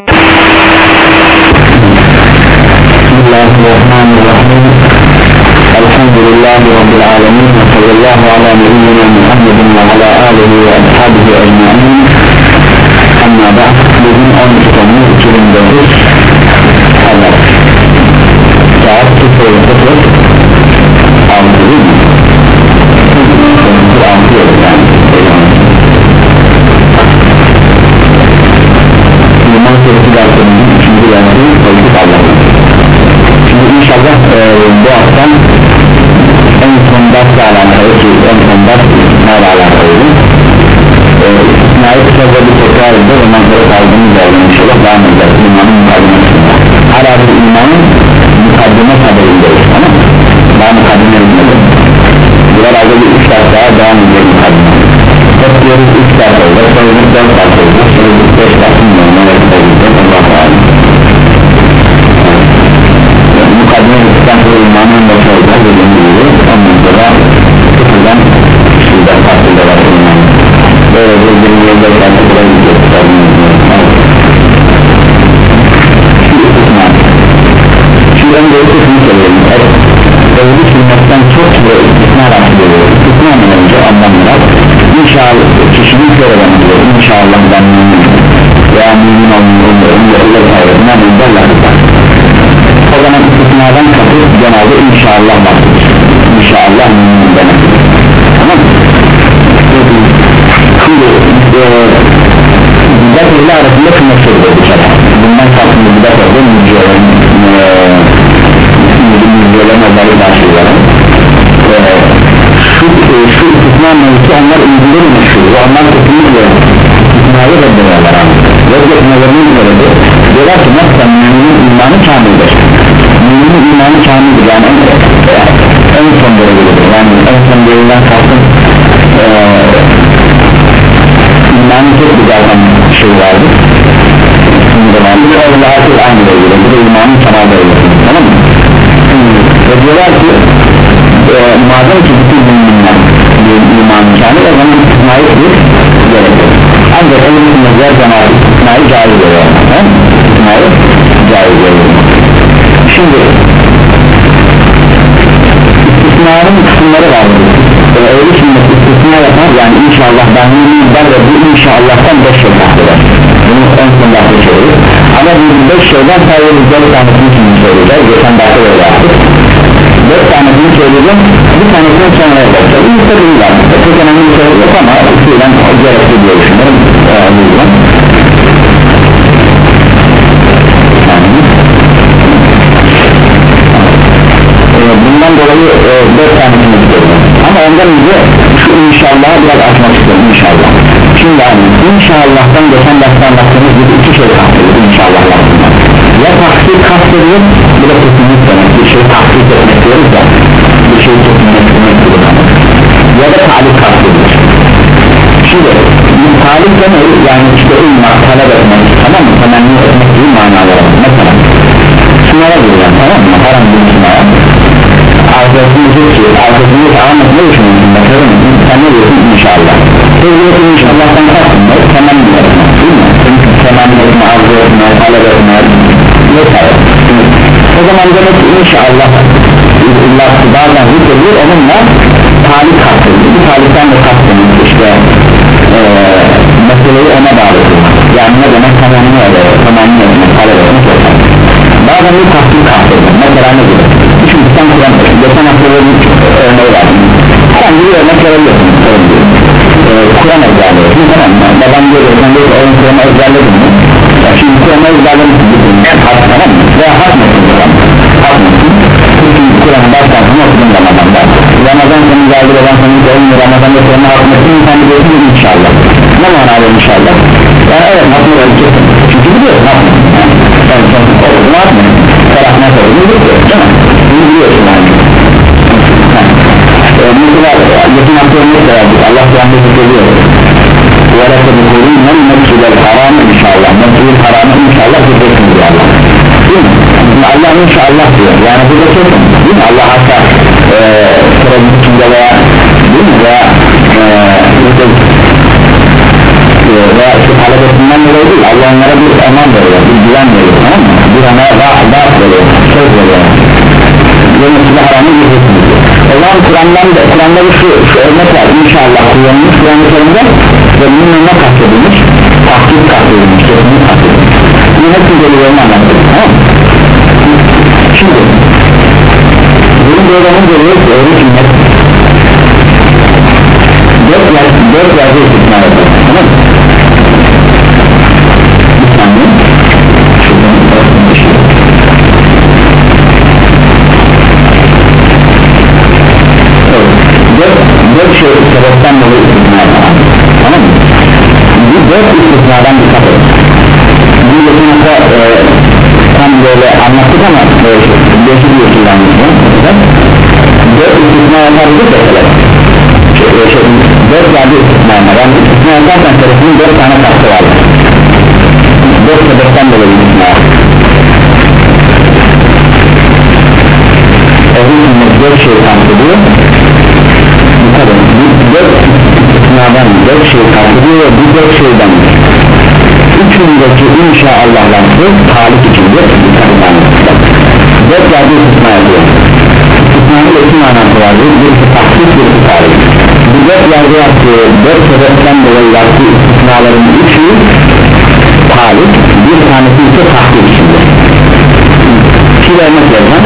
بسم الله الرحمن الرحيم الحمد لله رب العالمين وصلى الله على نبينا محمد وعلى آله وأصحابه أجمعين أما بعد bugün 12 Temmuz 2009 Pazar saat 0.00 Suresi derslerinin 3. dersi Allah'ın Şimdi inşallah e, bu hafta en son dersle alakalı ki en son ders istisnayla alakalıydı e, kısaca bir tekrar edeceğiz ondan sonra kaldığımız yerden inşallah devam edeceğiz. İmanın mukaddimesinde hala bir imanın mukaddime tabirinde tamam daha mukaddime edilmedi. Buralarda bir üç ders daha devam edeceğiz mukaddime hep diyoruz üç ders olacak sonra bir dört ders olacak sonra bir beş ders bilmiyorum ne Allah'a emanet mukaddime ettikten sonra imanın başı olacak dediğim gibi ondan sonra sıfırdan şurada farklı var imanın böyle bir bir yolda farklı da gidecek şimdi önce şunu söyleyeyim Evli sünnetten çok ve istisna bahsediyor İstisna önce anlamlar İnşallah. Şöyle demektir İnşallah ben mümin. Veya mümin olmuyorum ve Allah sahibinden önderler o zaman istisnadan kasıt genelde inşallah bahsediyor İnşallah mümin demektir tamam? Şimdi e, bidat ile arasında şu meşhurdur bir kere bundan farklı bidat oldu mücadelerin mücadelerin olayı başlıyorlar e, şu, e, istisna mevzusu onlar ilgileri meşhur ve onlar kesinlikle istisnayı reddediyorlar reddetmelerinin sebebi diyorlar ki nasıl müminin imanı kamildir. Müminin imanı kamildir. Yani en, en son derecedir. Yani en son dereceden kalsın. E, imanın çok güzel şey vardır ve Allah'a çok aynı derecede bu da imanın kemal derecesi tamam mı? ve diyorlar ki e, madem ki bütün müminler kamil o zaman istisnayı bir gerekir ancak ehl-i sünnetler cemaat istisnayı caiz veriyor istisnayı caiz veriyor şimdi istisnanın kısımları vardır ee, ehl-i sünnet istisna yapar yani inşallah ben der ve bu inşallah'tan 5 şey bahseder. Bunu en son bahse çevirir ama bu 5 şeyden sadece 4 tanesini söyleyeceğiz geçen bahse öyle yaptık 4 tanesini söyleyeceğim. Bir tanesini sonra yapacağız bu ise değil var çok önemli bir şey yok ama şeyden gerekli diye düşünüyorum. Ee, yüzden. Bundan dolayı e, 4 tanesini istiyorum ama ondan önce şu inşallah biraz açmak istiyorum inşallah. Şimdi hani inşallah'tan geçen derste anlattığımız gibi iki şey kastediyor inşallah ya taksit kastediyor bu da kesinlik demek. Bir şey taksit etmek diyoruz ya bir şey kesinlik gibi ya da talip kastediyor. Şimdi talip demek yani işte ilmak talep etmek tamam mı? Temenni etmek gibi manaları mesela sınava giriyor tamam mı? Haram bir sınava arkadaşını diyor ki arkadaşını Ahmet ne düşünüyorsun? Bakalım sen ne diyorsun? İnşallah. Siz diyorsun inşallah'tan kalktın mı temenni etmek değil mi? Çünkü temenni etme arzu etme talep etme o zaman demek ki inşallah illa bazen zikrediyor onunla talip kastediyor bu talipten de kastediyor işte ee, meseleyi ona bağlı yani ne demek? Temenni etmek talep etmek vesaire bazen bir tasdik kastediyor. Mesela ne gibi çünkü sen Kur'an geçen hafta bir örneği var sen bir örnek verebiliyorsun ee, Kur'an ezberliyorsun. Tamam mı? Babam diyor sen diyor ki oyun Kur'an'ı ezberledin mi şimdi Kur'an'ı ezberlemişsin harf tamam mı veya metin Kur'an harf metin çünkü Kur'an'ı baştan sona okudun Ramazan'da Ramazan sonu geldi ben sana diyorum Ramazan'da sen biliyorsun inşallah ne manada inşallah yani evet nasıl öleceksin çünkü biliyorsun metin sen sen ne sorunu biliyorsun değil mi yani mesela yakın hafta örnek verdik Allah Kur'an'da velete bukuruyla mescidel haram inşallah. Mescidel haram inşallah hücretin diyor Allah. Değil mi? Allah inşallah diyor. Yani bu hücretin değil mi? Allah hatta e, sıra veya değil mi? veya e, e, veya şu talebesinden dolayı değil. Allah onlara bir eman veriyor bir güven veriyor tamam mı? bir ana vaat veriyor söz veriyor. Ve mesela haramı yüzüksün o zaman Kur'an'dan da Kur'an'da bir şu, şu örnek var. İnşallah kullanılmış Kur'an-ı ve bunun ne kastedilmiş tahkik kastedilmiş kesinlik kastedilmiş. Bunu hepsi delillerini anlattım tamam şimdi bunun doğrularını görüyoruz doğru sünnet dört yer dört yerde istisna yapıyor tamam mı? dört şey sebepten dolayı dört istisnadan dikkat edin bu geçen hafta e, tam böyle anlattık ama değişik bir usulden dört istisna yaparız mesela. Şey, şey, dört yerde istisna yapar yani istisna yaparsan sebebinin dört tane kastı var. Dört sebepten dolayı istisna yapar Ehli sünnet dört şey kastediyor dikkat edin dört istisnadan dört şey kastediyor ve bu dört şeyden üçündeki inşaallah lafı halik içindir. Dört yerde istisna yapıyor istisnanın iki manası vardır birisi tahsis birisi tarih bu dört yerde yaptığı dört sebepten dolayı yaptığı istisnaların üçü halik bir tanesi ise tahsis içindir. Şimdi örnek vereceğim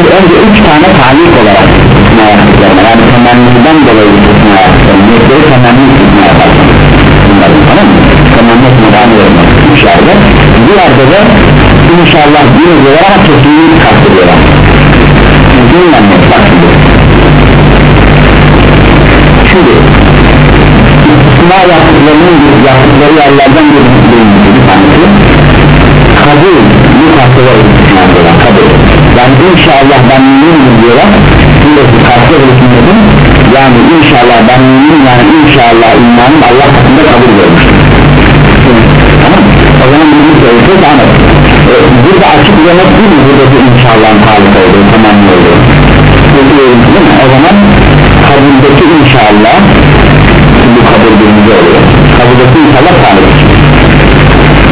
Şimdi önce üç tane talik olarak istisna yaptıklarına yani temenniden dolayı istisna yaptıklarına niyetleri temenni istisna yaparsın bunların tamam mı? temenni etmeden vermek bir yerde de inşallah bir diyorlar ama kesinliği kastediyorlar Dünden bak şimdi. İstisna yaptıklarının yaptıkları yerlerden bir bir bir tanesi kabul bu kastediyor istisna diyorlar kabul yani inşallah ben müminim diyorlar. Burası kalkı hükümetin yani inşallah ben müminim yani inşallah imanım Allah katında kabul görmüş. Tamam. O zaman bunu söyleyeceğiz ama e, burada açık demek değil mi? Buradaki inşallahın halik olduğu tamamlı olduğu. Değil mi? O zaman kabuldeki inşallah bu kabul birinci oluyor. Kabuldeki inşallah halik.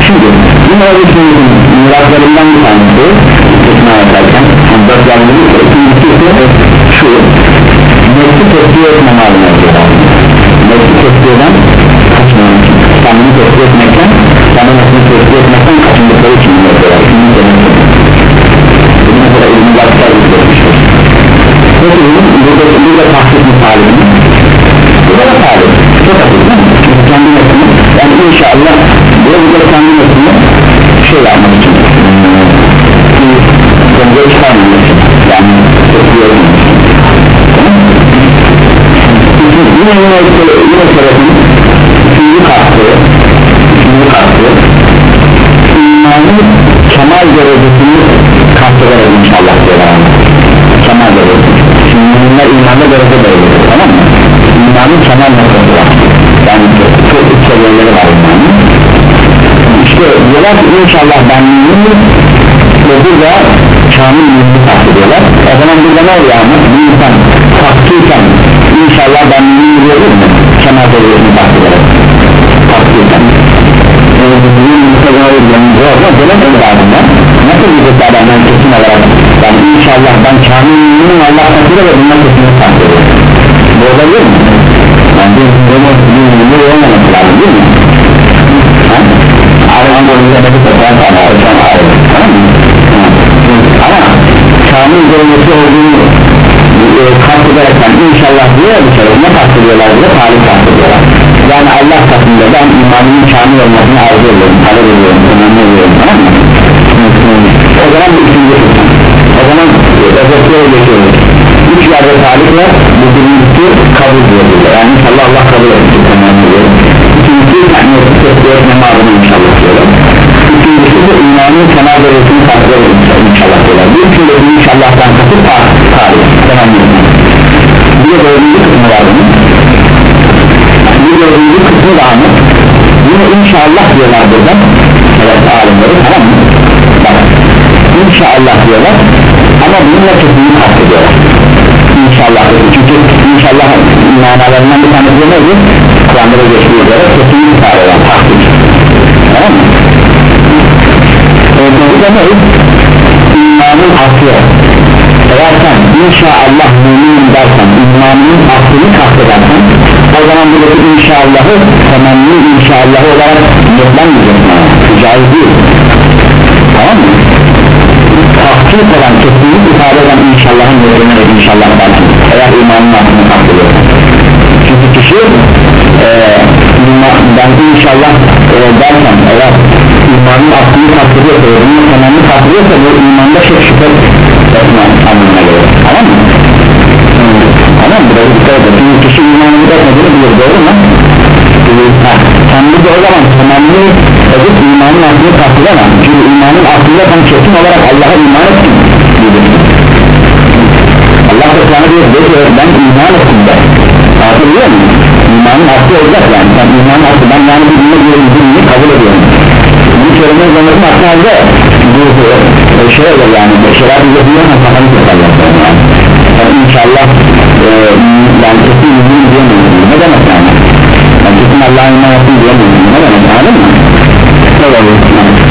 Şimdi yine düşünüyorum miraklarından bir tanesi istisna yaparken yani dört yanları ikincisi şu nefsi tepki etme malum ediyor nefsi tepki eden kaçmamak kendini tepki etmekten kendi nefsini tepki etmekten kaçındıkları için yapıyorlar şimdi demek bunu mesela ilmi bakışlar izlemiştir peki bunun burada, burada tahsis misalini burada da talip çok hafif değil mi? kendi nefsini yani inşallah burada kendi nefsini şey yapmak yine yine yine sebebin üçüncü kastı üçüncü kastı imanın kemal derecesini kastederek inşallah diyorlar kemal derecesi. Şimdi müminler imanda derece belirliyor tamam mı? İmanın kemal noktası var. Yani çok üst seviyeleri var imanın işte diyorlar ki inşallah ben müminim ve burada kamil mümini kastediyorlar. O zaman burada ne oluyor ama bir insan hakkıyken inşallah ben mümini diyorum mu kemal derecesini kastederek hakkıyken nasıl diyecek adamdan kesin olarak yani inşallah ben kamil müminin Allah katıyla ve bundan kesinlikle kastediyorum bu olabilir mi? yani bir mümini olmaması lazım değil mi? Allah'ın boyunca da bir sefer sana hocam tamam mı? ama kamil derecesi olduğunu e, kastederekten inşallah diyor bir kere ne kastediyorlar diye talip kastediyorlar. Yani Allah katında ben imanımın kamil olmasını arzu ediyorum talep ediyorum önemli ediyorum tamam mı? o zaman bu ikinci o zaman özetliğe geçiyoruz. Üç yerde talip var. Bu birincisi kabul diyor yani inşallah Allah kabul edecek önemli ediyorum ikincisi yani etme mağdurunu inşallah diyorlar de imanın kemal derecesini takdir inşallah diyorlar. Bir bir inşallah'tan kasıp tarih. Tamam mı? bir dördüncü kısmı var bunun. Bir dördüncü kısmı da anı yine inşallah diyorlar burada. Evet alimleri tamam mı? bak inşallah diyorlar. Ama bununla kesinlikle kastediyorlar. İnşallah çünkü inşallah manalarından bir tanesi neydi? Kur'an'da da geçtiği üzere kesinlikle ifade eden tahkik tamam mı? Da ne? imanın aslı eğer sen inşallah mümin dersen imanının aklını kastedersen o zaman buradaki inşallahı temenni inşallah olarak yetlenmeyeceksin caiz değil tamam mı? tahkik olan kesinlik ifade eden inşallahın de inşallah dersin eğer imanın aklını kastediyorsan çünkü kişi e, ben inşallah e, dersen eğer imanın aklını kastediyorsa bunun temenni kastediyorsa bu imanda çok şüphe etme anlamına gelir tamam mı? tamam mı? Buraya dikkat edin. Çünkü kişi imanını etmediğini bilir doğru mu? Ha, sen de o zaman temenni edip imanın aklını kastedemem çünkü imanın aklında sen kesin olarak Allah'a iman ettin diyeceksin Allah sana diyor ki ben iman ettim de. Anlatabiliyor muyum? İmanın aklı olacak yani. Sen imanın aklı ben yani bir göre dinini kabul ediyorum kelime zamanın aklı halde bu e, şey olur yani bize diyor ama kafanı tutarlar yani. Yani inşallah e, ben kesin iman diyemiyorum ne demek yani? Ben kesin Allah'a ettim diyemiyorum ne demek anladın mı?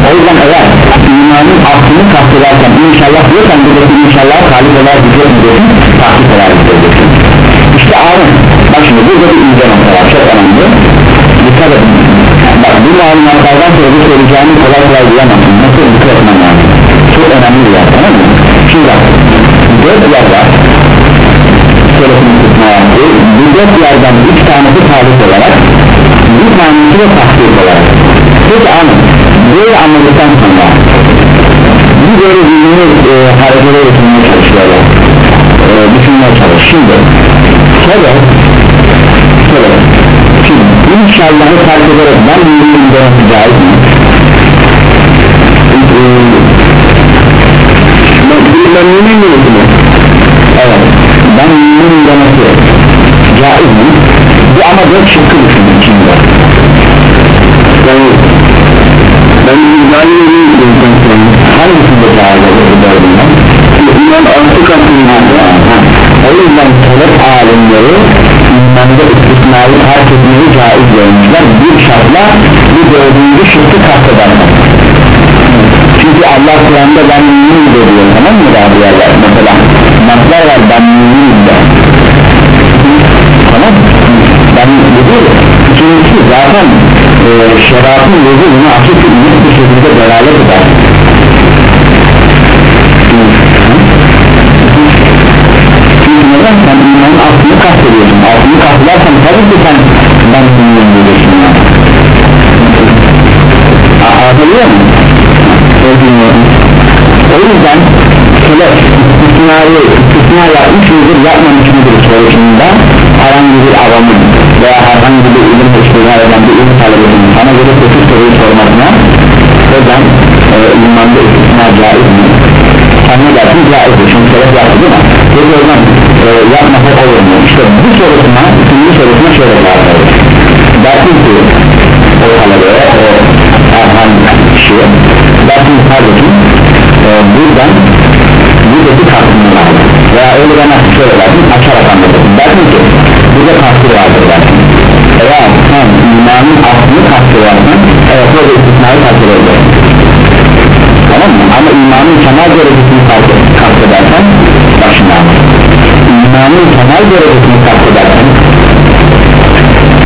o yüzden eğer imanın aklını kastederken inşallah diyorsan buradaki inşallah kalip olarak mu diyorsun takip olarak gidiyorsun işte abi bak şimdi burada bir ince nokta var. Çok önemli. Dikkat edin sonra bu söyleyeceğimi kolay kolay diyemezsin nasıl dikkat etmem lazım çok önemli bir yer tamam mı? Şimdi dört yer var. Söylesini tutma yaptı bu dört yerden üç tanesi talip olarak bir tanesi de takdir olarak. Peki abi böyle anladıktan sonra bir böyle zihnini e, harekete getirmeye çalışıyorlar. E, düşünmeye çalış. Şimdi şöyle şöyle şimdi inşallahı fark ederek ben müminim demesi caiz mi? ben mümin miyim evet ben müminim demesi caiz mi? bu ama dört şıkkı düşünün şimdi yani ben mümin miyim hangisinde caiz olur dördünden? iman altı katından o yüzden talep alimleri imanda istisnayı terk etmeyi caiz görmüşler bir şartla bir dördüncü şıkkı kastederler. Çünkü Allah Kur'an'da ben müminim de diyor tamam mı yerler mesela naslar var ben müminim de. Tamam. Ben dedi ikincisi zaten e, şeriatın gözü bunu açık bir şekilde delalet eder. Neden? Sen imanın aklını kastediyorsun kastedersen tabii ki sen ben bilmiyorum diyeceksin yani anlatabiliyor musun? o yüzden selef istisnayı istisna yapmış mıdır yapmamış mıdır sorusunda herhangi bir avamın veya herhangi bir ilim istisna eden bir ilim talebesinin sana göre kötü soruyu sormasına neden e, imanda istisna caiz mi? Sen ne dersin caizdir çünkü sebep yaptı değil mi? peki o zaman e, yapmasa olur mu? işte bu sorusuna ikinci sorusuna şöyle cevap verir dersin ki o talebeye o herhangi kişiye dersin kardeşim e, buradan buradaki kastını vardır veya öyle demezsin şöyle dersin açarak anlatırsın dersin ki burada kastı vardır. dersin. Eğer sen imanın aslını kastı varsan evet orada istisnayı takdir edersin tamam mı? ama imanın temel derecesini kastedersen başına imanın temel derecesini kastedersen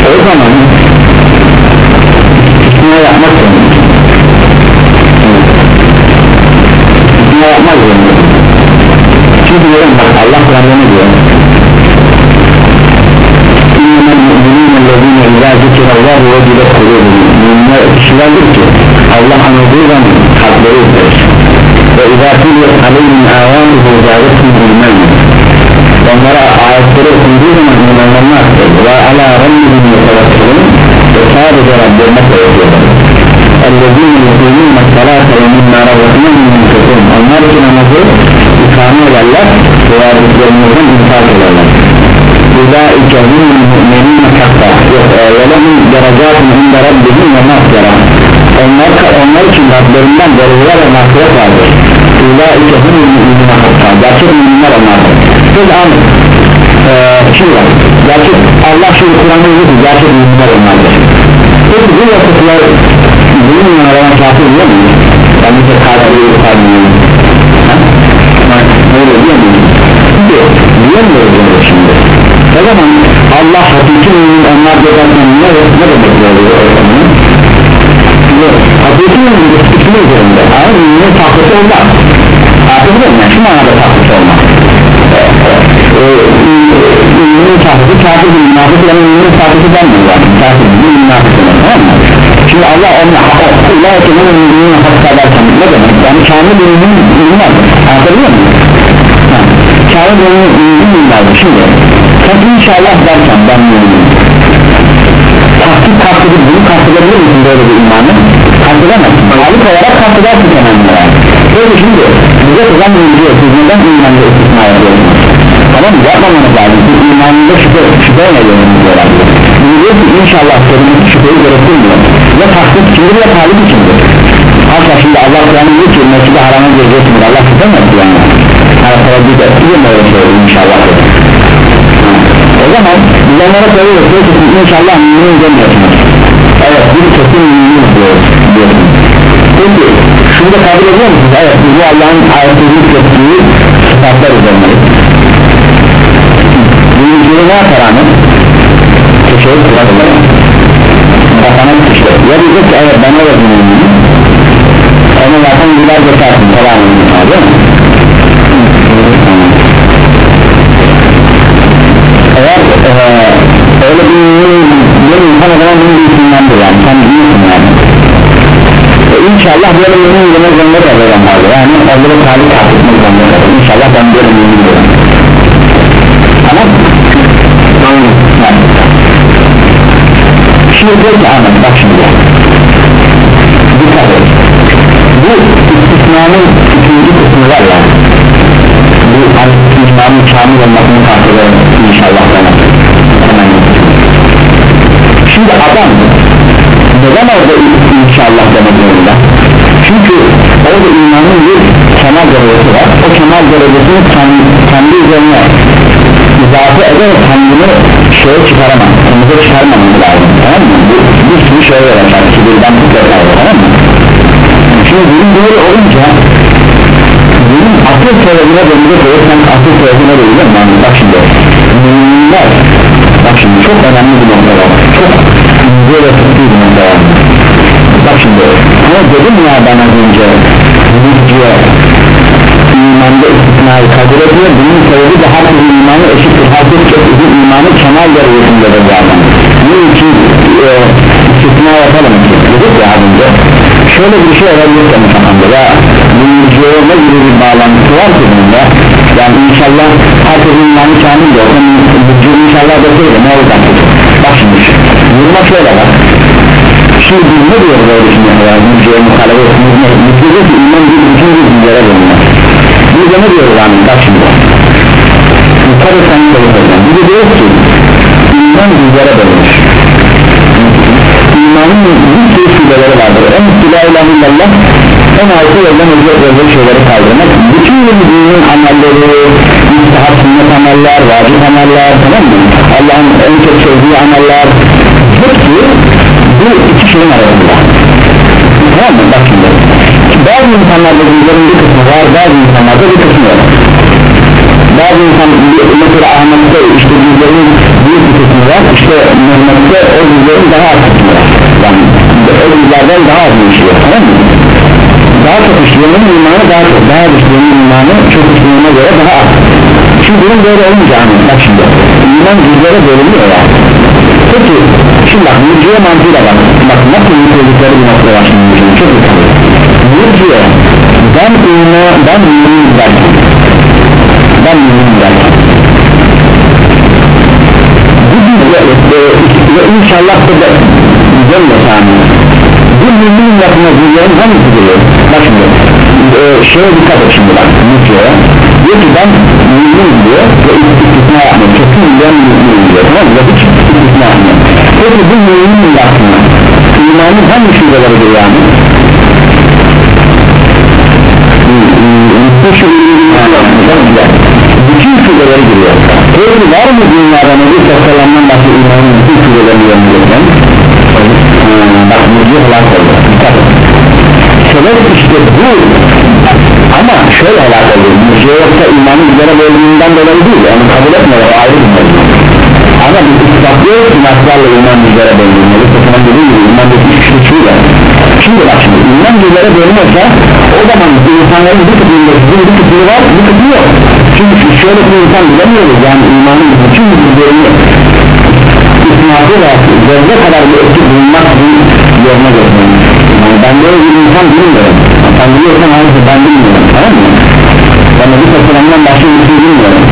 o zaman istisna yapmak zorunda istisna yapmak zorunda çünkü diyorum bak Allah Kur'an'da ne diyor? İnnemel mu'minine lezine izâ zikirallahu ve cile kulûbunu Müminler kişilerdir ki Allah anladığı zaman kalpleri üzerir ve izâkûlü aleyhim âvâmihû zâvetim bilmem onlara ayetleri okunduğu zaman inanlarını arttırdı ve alâ rabbihim yetevekkulun ve sadece Rablerine koyuyorlar ellezîn yedînîn messalâta ve minnâ rabbatînâhum yunfetûn onlar ki namazı ikame ederler ve verdiklerimizden infak ederler. Ulaike hum mu'minun hakka Yok ve lehum derecatun inde rabbihim ve mağfirah onlar, onlar için Rablarından veriler ve mahkûret vardır Ulaike hümül müminine hatta Gerçek müminler onlardır Biz an e, şimdi var Gerçek Allah şimdi Kur'an'da diyor ki gerçek müminler onlardır Peki bu yapıtlar bununla arayan kafir diyor muyuz? Yani bir kafir diyor Öyle diyor muyuz? Diyor, diyor muyuz şimdi? O zaman Allah hakiki mümin onlar diyor ne, ne demek oluyor o zaman? İkinin ikinin üzerinde ama müminin tahtası olmaz anladın mı? şu manada tahtası olmaz müminin tahtası kafir münafık yani müminin tahtası denmiyor zaten kafir münafık tamam mı? şimdi Allah onun Allah etkilerin müminin hakkı ederken ne demek? yani kamil bir mümin mümin anlatabiliyor muyum? kamil bir mümin mümin şimdi sen inşallah dersen ben müminim tahkik kastedip bunu kastedilebilir misin böyle bir imanı? Kastedemezsin aylık olarak kastedersin temelde böyle şimdi bize kızan bilgiye siz neden imanı istisna yapıyorsunuz tamam mı? Yapmamanız lazım. Siz imanında şüphe şüpheyle yöneliyorlar diyor ki inşallah kelimesi şüpheyi gerektirmiyor ya tahkik içindir ya talip içindir. Hatta şimdi Allah Kur'an'ın diyor ki mescidi harama gireceksiniz Allah şüphe mi etti yani? Hani tereddüt etti mi öyle söyledi inşallah. Dedi o zaman bilenlere söylüyor ki inşallah mümin demiyorsunuz evet bir kesin mümin diyoruz. Peki şunu da kabul ediyor musunuz? Evet bu Allah'ın ayetini ettiği sıfatlar üzerine. Birinciliği ne yapar anı köşeye sıfatlar kafana işte ya diyecek ki evet ben öyle müminim onu zaten güler geçersin falan değil mi? Eğer e, öyle bir bir insan o zaman bunun bir isimlendir yani. Sen yani. E, inşallah böyle ürün yemek zorunda kalacağım vardı yani onları talip takipmek zorunda. Kalacağım inşallah ben böyle bir ürün yiyorum tamam. Yani. şimdi diyor ki Ahmet bak şimdi. Dikkat et. Bu istisnanın ikinci kısmı var ya. Bu imanın kamil olmasını karşılıyor inşallah bana hemen şimdi adam neden orada inşallah demek zorunda çünkü orada imanın bir kemal derecesi var o kemal derecesini kendi, kendi üzerine izafe ederek kendini şeye çıkaramaz kendine çıkarmamız lazım tamam mı? bir, bir sürü şey olacak kibirden tutarlar tamam mı? şimdi bunun böyle olunca bunun asıl sebebine dönecek olursan asıl sebebine biliyor musun? bak şimdi müminler bak şimdi çok önemli bir nokta var çok bir nokta var bak şimdi ama dedim ya ben az önce müziğe imanda istisnayı kabul ediyor. Bunun sebebi de her bir imanı eşittir. Herkes çok uzun imanı kemal derecesindedir zaten bunun için e, istisna yapalım ki? Dedik ya az önce. Şöyle bir şey olabilir senin kafanda ya müziğe ne gibi bir bağlantısı var ki bunda. Yani inşallah herkesin imanı kamil de olsa müziğe inşallah deseydi ne olacak bak şimdi vurma şöyle bak. Şimdi biz ne diyoruz öyle şimdi ya müziğe muhalefet etmiyoruz müziğe ki iman bir bütün bir dünyaya dönüyor. Biz de ne diyoruz abi? Bak şimdi. Et sen söyleyeceğim biz de diyoruz ki iman dünyaya dönüyor. İmanın bir sürü şubeleri vardır. En la ilahe illallah en altı yoldan özür özür şeyleri kaldırmak. Bütün dinin amelleri müstahap sünnet ameller vacip ameller tamam mı? Allah'ın en çok sevdiği ameller hepsi bu iki şeyin arasında. Tamam mı? Bak şimdi. Bazı insanlarda bunların bir kısmı var bazı insanlarda bir kısmı yok. Bazı insan mesela Ahmet'te işte bizlerin büyük bir kısmı var işte Mehmet'te o bizlerin daha az kısmı var. Yani o bizlerden daha az işliyor tamam mı? daha çok işleyenin imanı daha çok daha işleyenin imanı çok işleyene göre daha az. Şimdi bunun böyle hani bak şimdi iman bizlere bölünüyor ya peki şimdi bak mürciye mantığıyla bak. Bak nasıl yükledikleri bir nokta var şimdi mürciye çok dikkat mürciye ben iman ben mümin derken ben mümin derken bu bizde ve inşallah da güzel mesane bu mümin yapma dünyanın hangisi geliyor bak şimdi e, şeye dikkat et şimdi bak Müslü'ye diyor ki ben mümin diyor ve istisna yapmıyor kesin ben mümin diyor tamam mı? Hiç istisna yapmıyor peki bu mümin yapma imanın hangi şubeleridir yani? Bütün şubeleri giriyor peki var mı dünyada Nebi Sallallahu başka imanın bütün şubelerini yönlendiren bak müziği helak oldu sebep işte bu ama şöyle helak oldu müziğe yoksa imanın üzere bölümünden dolayı değil onu kabul etmiyor o ayrı bir mevzu ama biz ispatlıyoruz ki naslarla iman üzere bu sefer dediğim gibi iman bir üç kişiyle şimdi bak şimdi iman bizlere bölünürse o zaman insanların bir kısmında sizin bir kısmı var bir kısmı yok. Çünkü şöyle bir insan bilemiyoruz yani imanın bütün bizlerini isnatı ve zerre kadar bir etki bulunmak sizin yerine götürüyor yani ben böyle bir insan bilmiyorum. Sen biliyorsan hayır ben bilmiyorum tamam mı? Ben de bir tasarımdan başka bir şey bilmiyorum.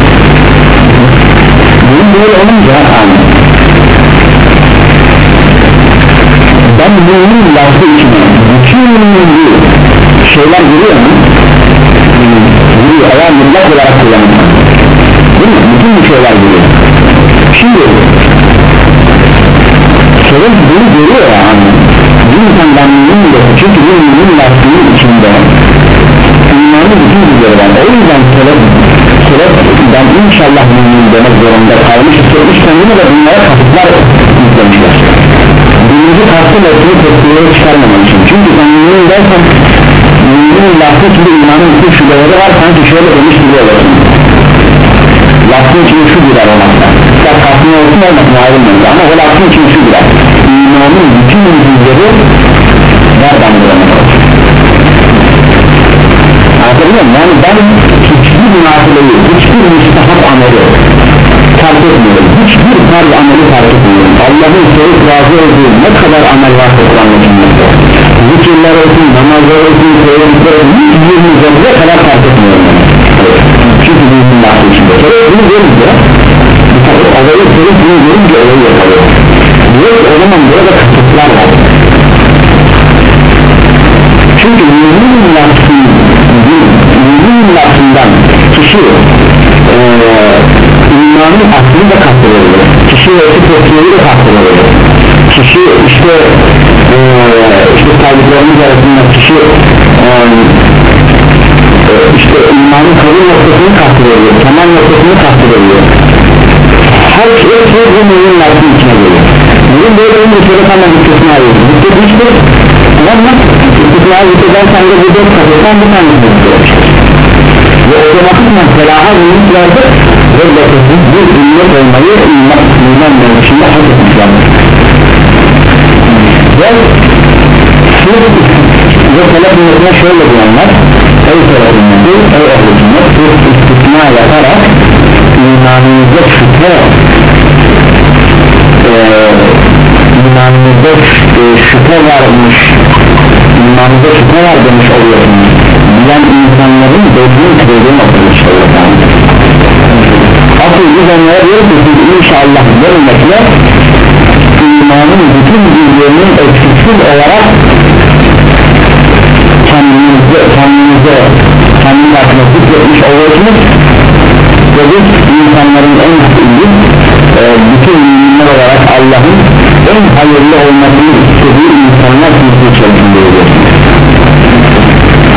Bunun böyle olunca anladım ben mümin lafı içine bütün bu şeyler giriyor mu? giriyor eğer mutlak olarak kullanırsan değil mi? bütün bu şeyler giriyor şimdi sebep bunu görüyor yani. bir insan ben mümin de çünkü bir mümin lafının içinde imanı bütün güzleri var. O yüzden sebep sebep ben inşallah mümin demek zorunda kalmış hissetmiş kendine de bunlara kasıtlar yüklemişler birinci kastı lafını tepkileri çıkarmamak için. Çünkü sen mümin dersen mümin lafı içinde imanın bütün şubeleri var sanki şöyle demiş gibi olursun lafın içinde şu girer olmakta ya kastını olsun olmasın ayrılmıyor ama o lafın içinde şu girer. İmanın bütün yüzleri nereden bulanır anlatabiliyor muyum? Yani ben hiçbir münafileyi hiçbir müstahap ameli terk etmiyorum. Hiçbir farz ameli terk etmiyorum. Allah'ın sevip razı olduğu ne kadar amel var Kur'an'ın içinde zikirler olsun namazlar olsun söyledikler olsun hiçbirini zerre kadar terk etmiyorum çünkü için lafı içinde bunu görünce olayı sevip bunu görünce olayı yapalım diyor ki o zaman burada kasıtlar var. Çünkü mümin mümin lafından kişi ee, imanın aslını da kastırılır kişi ötü tepkileri de kastırılır kişi işte ee, işte saydıklarımız arasında kişi ee, noktasını kastırılıyor tamam noktasını kastırılıyor her şey şey bu mümin lafının içine geliyor. Bugün böyle bir tamam hüccesini arıyoruz hüccet hiçbir tamam mı? hüccetini hücceden sen de bu dört kapıdan bir tanesini hüccet ve otomatikman felaha ümit verdi ve bakımsız bir ümmet olmayı iman, iman mevzusunda hak etmişlerdir ve sırf ve talep ümmetine şöyle diyenler ey ümmeti ey ehl-i sünnet sırf istisna yaparak imanınıza şüphe e, şüphe varmış. İmanınızda şüphe var demiş oluyorsunuz bilen insanların dediğin kredini oturmuş oluyorsunuz asıl biz onlara diyoruz ki siz inşallah görmekle imanın bütün bilgilerinin eksiksiz olarak kendinizde kendinize kendiniz hakkında zikretmiş oluyorsunuz ve biz insanların en iyi e, bütün müminler olarak Allah'ın en hayırlı olmasını istediği insanlar sınıfı içerisindeyiz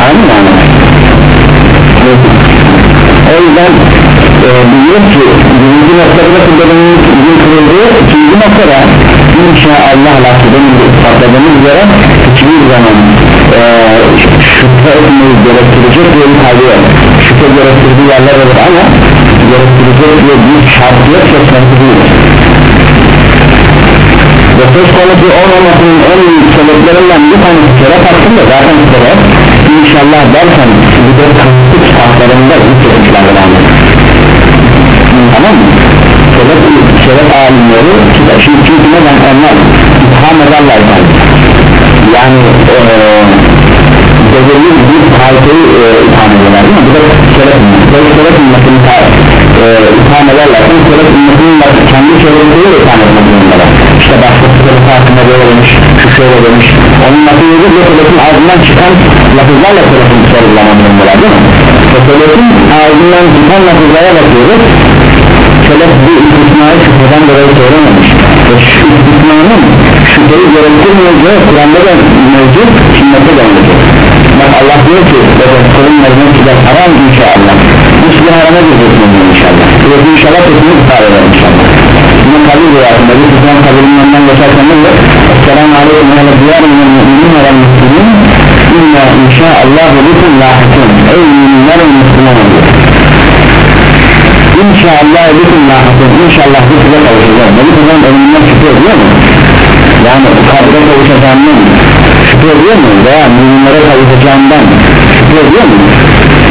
anladın mı? o yüzden e, biliyoruz ki birinci noktada nasıl bedenin gün kırıldığı ikinci noktada inşallah lafı demin de ispatladığımız üzere hiçbir zaman e, şüphe etmeyi gerektirecek diye bir kaybı yok. Şüphe gerektirdiği yerler olur ama gerektirecek diye bir şart yok söz konusu değil. Ve söz konusu olmamasının en büyük sebeplerinden bir tanesi sebep hakkında zaten sebep inşallah dersen bu da kasıtlı kitaplarında zikretmişlerdir tamam mı? sebep, sebep alimleri çünkü neden onlar? İtham ederler yani eee belirli bir halkayı e, itham ediyorlar değil mi? Bu da sebep ümmet sebep ümmetini e, itham ederlerken sebep ümmetinin kendi çevresini de itham etmek işte başkası sebep hakkında böyle demiş şu şöyle demiş onun lafı yedir ve sebepin ağzından çıkan lafızlarla sebepin sorgulamak zorundalar değil mi? sebepin ağzından çıkan lafızlara bakıyoruz sebep bu istisnayı şüpheden dolayı söylememiş. Ve şu istisnanın şüpheyi gerektirmeyeceği Kur'an'da da mevcut sünnette de mevcut. Bak Allah diyor ki kulun mecnun size haram inşallah. Müslü harama gireceksin inşallah. Ve inşallah kesinlikle iptal eder inşallah. Yine kabul rüyasında bir tutan kabulün yanından geçerken ne diyor? Esselamu aleykum ve diyar minel mü'minin ve müslümin inna inşaallah ve bütün lahikun ey müminler ve müslüman oluyor İnşallah bütün lahikun inşallah bir size kavuşacağız ve bir tutan ölümünden şüphe ediyor mu? yani kabre kavuşacağının şüphe şüphe ediyor mu? Veya müminlere kavuşacağından şüphe ediyor mu?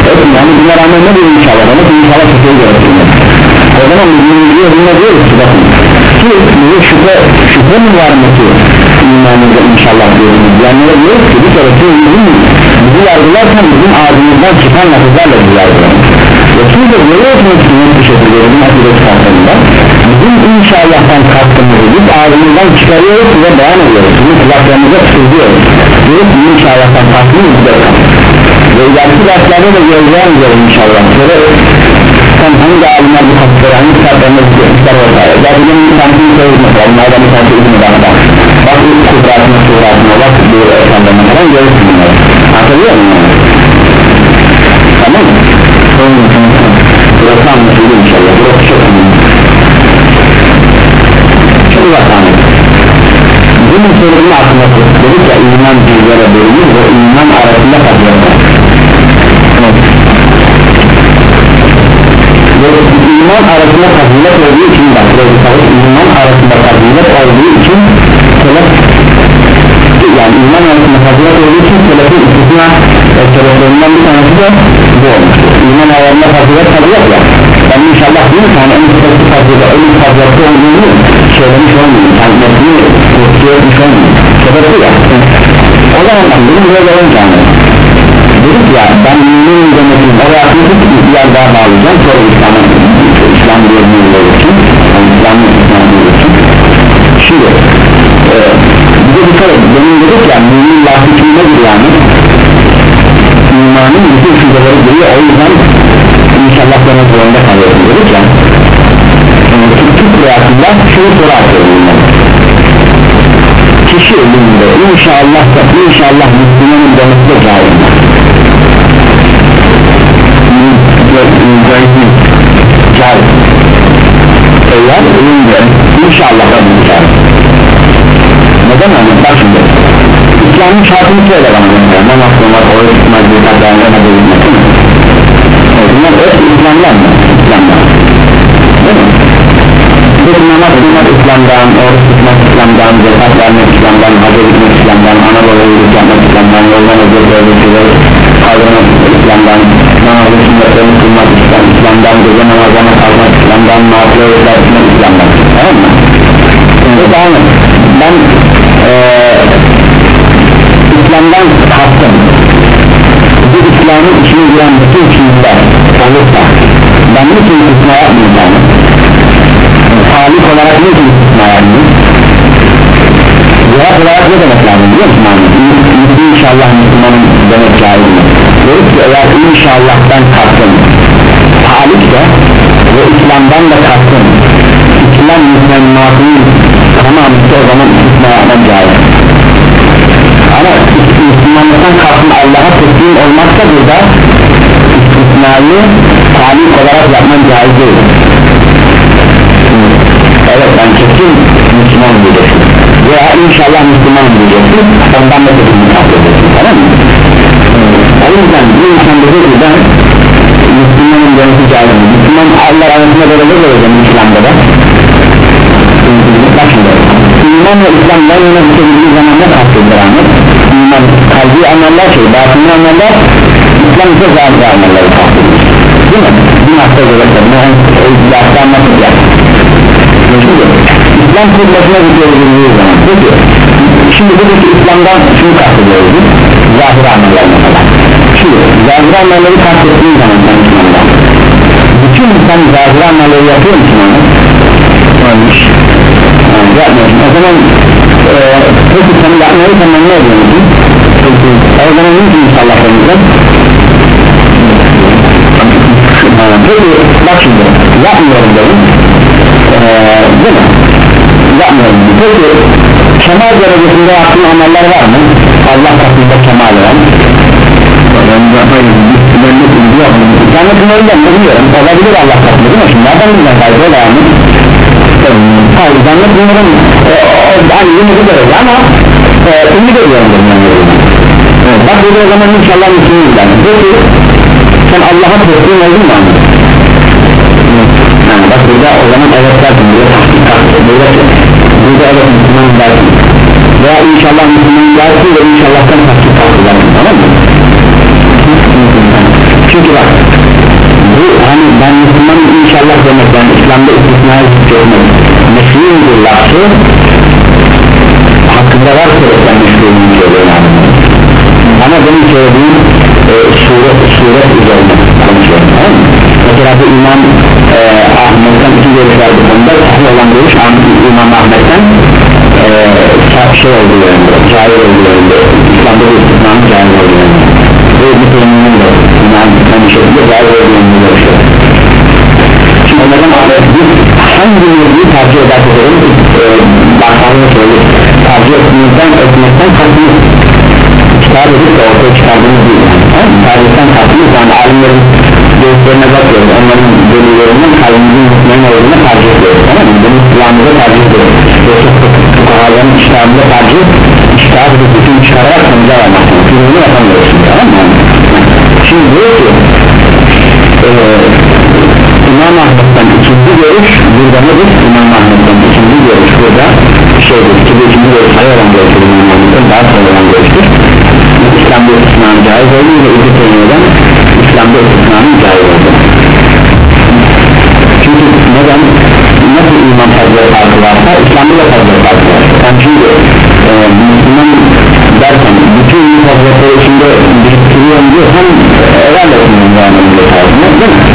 Evet yani buna rağmen ne diyor inşallah? Ama inşallah şüpheyi gerektirir o zaman müminliğe bununla diyoruz ki bakın ki bize şüphe şüphe mi var mı ki imanımıza inşallah diyoruz yani diyoruz ki bir kere ki bizim bizi yargılarken bizim ağzımızdan çıkan lafızlarla bizi yargılar görüyorsunuz ki net bir şekilde bizim akide kitaplarında bizim inşallah'tan kalktığımızı biz ağzımızdan çıkarıyoruz ve beyan ediyoruz. Bizim kulaklarımıza diyoruz ki inşallah'tan kalktığımız bize ve ileriki derslerde de göreceğim üzere inşallah. Şöyle sen hangi alimler bu kapıları hangi kitaplarında zikretmişler vesaire. Ya bizim bir tanesini mesela onlardan bir tanesi izin bana bak bak ilk kudratına suratına bak bu ekranlarına falan görürsün bunları. Hatırlıyor musun? Tamam mı? Burası anlaşıldı inşallah burası çok önemli çok uzak bunun sorunun aklına dedik ya iman bizlere bölünür ve iman arasında kalıyor ve iman arasında fazilet olduğu için bak iman arasında fazilet olduğu için selef yani iman arasında fazilet olduğu için selefin istisna e, sebeplerinde bir tanesi de bu olmuş. İman arasında fazilet fazilet ya. Ben inşallah bir tane en üstteki fazilet en üst faziletli olduğunu söylemiş olmayayım. Yani metni tepki etmiş olmayayım. Sebebi ya. O zaman ben bunu böyle olacağını dedik ya ben mümin demedim oraya atmışım ki bir yer daha bağlayacağım sonra İslam'a İslam diyebilirler için yani İslam'ın İslam için şimdi e, bir de dikkat edin. Demin dedik ya mümin lafiki nedir yani. İmanın bütün şubeleri giriyor o yüzden inşallah demek zorunda kalıyorsun dedik ya. Yani tık rüyasında şunu soru atıyorum kişi ölümünde inşallah inşallah Müslümanın demesi de caiz. Caiz. Eğer ölümde inşallah Rabbim caiz neden anladın bak şimdi. İslam'ın şartını söyle bana. Mesela namaz kılmak, oruç tutmak, zekat vermek, hadi bilmek bunlar hep İslam'dan mı? İslam'dan. Değil mi? Peki namaz kılmak İslam'dan, oruç tutmak İslam'dan, zekat vermek İslam'dan, hacı gitmek İslam'dan, ana baba iyilik yapmak İslam'dan, yoldan böyle şeyler kaldırmak İslam'dan, namazın sünnetlerini kılmak İslam'dan, gece namazlarına kalmak İslam'dan, nafile etmek İslam'dan. Tamam mı? Şimdi tamam ben ee, İslam'dan kastım. Bu İslam'ın içine giren bütün fiiller olursa ben niçin istisna yapmayacağım? Halik olarak niçin istisna yapmayayım cevap olarak ne demek lazım biliyor musun abi? İnşallah Müslümanın demek lazım. Diyoruz ki eğer inşallah'tan kastım halik de ve İslam'dan da kastım İslam müslümanlığının tamamı o zaman yapmam caiz ama Müslümanlıktan kalkın Allah'a teslim olmakta burada istisnayı talip olarak yapman caiz değil. Evet ben kesin Müslüman diyeceksin. Veya inşallah Müslüman diyeceksin. Ondan da kesin edeceksin tamam mı? o yüzden bir insan dedi ki ben Müslümanın dönüşü caiz. Müslüman Allah arasında böyle böyle İslam'da da iman ve İslam yan yana tutubildiği zaman ne kastedilir Ahmet? iman kalbi ameller şey batını ameller İslam ise zahir amelleri kastedilir değil mi? bir hafta göre bunu en ya şimdi İslam kurulmasına zikredildiği zaman peki şimdi buradaki İslam'dan şunu kastediyoruz biz zahir ameller mesela şimdi zahir amelleri kastettiğin zaman sen İslam'dan bütün insan zahir amelleri yapıyor olmuş yapmıyorsun o zaman e, peki sen yapmayı sen ne ediyorsun o zaman ne için inşallah önümüzde peki bak şimdi yapmıyorum dedim. Ee, değil mi? Yapmıyorum. Peki kemal derecesinde yaptığın ameller var mı? Allah katında kemal olan. Cennet ümerinden biliyorum olabilir Allah katında değil mi? Şimdi nereden bileceğim kaybı var tanımlıyor hayır zannet bunların yani yine bu derece ama e, ümit ediyorum bak burada o zaman inşallah mutluyum ben diyor ki sen Allah'a teslim oldun mu? Yani bak burada o zaman evet dersin burada, burada, burada evet Müslüman dersin. Veya inşallah Müslüman dersin ve inşallah'tan takip kalkılarsın tamam mı? Çünkü bak bu hani ben Müslümanım söylemek yani İslam'da istisnai zikretmek mesleğindir lafı hakkında var sebepten mesleğini söylüyor yani ama benim söylediğim e, suret, suret üzerine konuşuyorum mesela bu İmam e, Ahmet'ten iki görüş var bu konuda. Sahih olan görüş İmam Ahmet'ten e, şey olduğu yönünde cahil olduğu yönünde İslam'da bu istisnanın cahil olduğu yönünde ve İbn-i Teymi'nin de İmam Ahmet'ten bir şekilde cahil olduğu yönünde görüşüyor onlardan biz hangi mevzuyu tercih edersek edelim e, bakanlığı söyleyip tercih etmekten etmekten kalkmayız kitap edip de ortaya çıkardığımız değil yani. Tarihten kalkmayız yani alimlerin görüşlerine bakıyoruz. Onların bölümlerinden kalbimizin mutmain olduğunu tercih ediyoruz. Tamam mı? bunu kulağımıza tercih ediyoruz. Yoksa fukahaların iştahında tercih iştah edip bütün çıkararak sonuca varmak çünkü bunu yapamıyoruz tamam mı? şimdi diyor ki e, İmam Ahmet'ten ikinci görüş burada nedir? İmam Ahmet'ten ikinci görüş. Burada şeydir ki bu ikinci görüş hayır olan görüştür İmam Ahmet'ten daha sonra olan görüştür. İslam'da istisnanın caiz olduğu ve İbni Teymiye'den İslam'da istisnanın caiz olduğu çünkü neden? Nasıl iman fazla farkı varsa İslam'da da fazla farkı var. Yani çünkü e, Müslüman derken bütün fazlaları içinde biriktiriyorum diyor hem herhalde yani değil mi?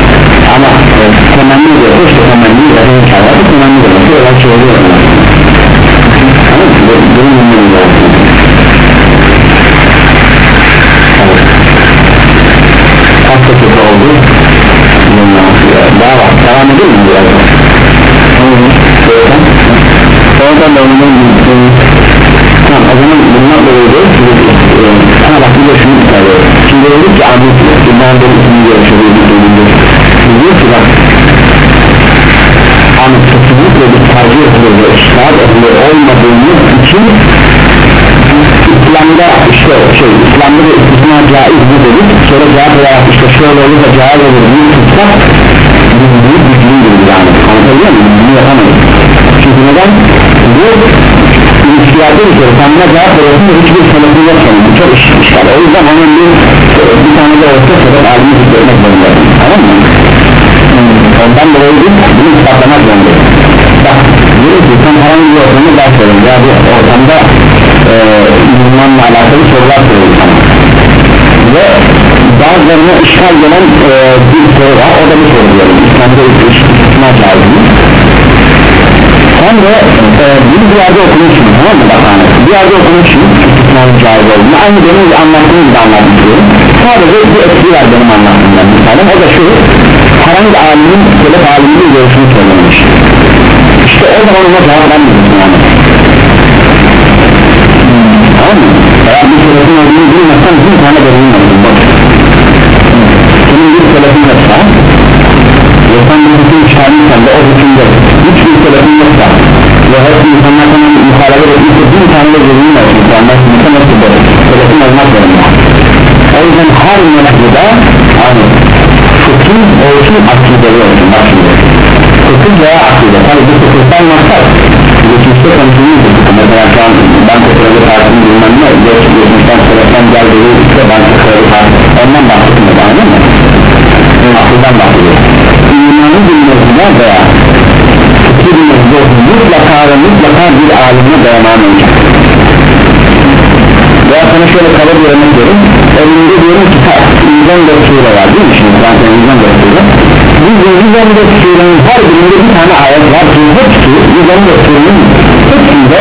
Temenni diyor işte temenni yazın çağırdı temenni diyor ki öyle söylüyor ama bunun oldu. Daha var. Devam edelim mi biraz? Oradan da onun için İslam'da işte şey İslam'da da istisna caiz mi dedik. Sonra cevap olarak işte şöyle olur da caiz olur. Diye tutsak bir dindir yani. Anlatabiliyor muyum? Bunu yapamayız çünkü neden? Bu ilişkilerde bir kere tanrına cevap veriyorsun hiçbir sebebin yok senin. Bu çok iş, işgal o yüzden onun bir, bir tane de olsa sebep halini zikretmek zorundayım. Tamam mı? ondan dolayı biz bunu ispatlamak zorundayız diyor ki sen herhangi bir ortamda ders verin. Ya bir ortamda e, imanla alakalı sorular sana. Ve bazılarına işgal gelen e, bir soru var o da bir soru diyelim İslam'da istisna cahilini sen de e, bunu bir yerde okumuşsun tamam mı? Bak bir yerde okumuşsun istisnanın cahil olduğunu. Aynı benim anlattığım gibi anlatmışıyorum sadece bir etki var benim anlattığımdan misalim o da şu herhangi alimin selef aliminin görüşünü söylemiş işte o zaman ona cevap vermiyorsun yani tamam mı? eğer bir selefin olduğunu bilmezsen bir tane bölümün olduğunu senin bir selefin yoksa ve sen bir hüküm çıkarmışsan da o hükümde hiç bir selefin yoksa ve hep insanlar sana muhalefet etmişse bir tane de bölümün olsun anlar nasıl nasıl böyle selefin olmak zorunda? O yüzden her mevzuda aynı fıkhın olsun akideli olsun bak şimdi fıkıh veya akide tabi bu fıkıhtan maksat geçmişte konuşulmuştur ama ben şu an banka kralı tarzını bilmem ne geçmişten sebepten geldiği işte banka kralı tarzı ondan bahsetmiyor bana değil mi? akıldan bahsediyor imanı bilmesine veya fıkhi bilmesine mutlaka ve mutlaka bir alimine dayanan olacaktır veya sana şöyle kaba bir örnek verin elinde diyorum ki imzan dosyuyla var değil mi şimdi ben sana imzan dosyuyla 114 surenin her birinde bir tane ayet var ki hepsi 114 surenin hepsinde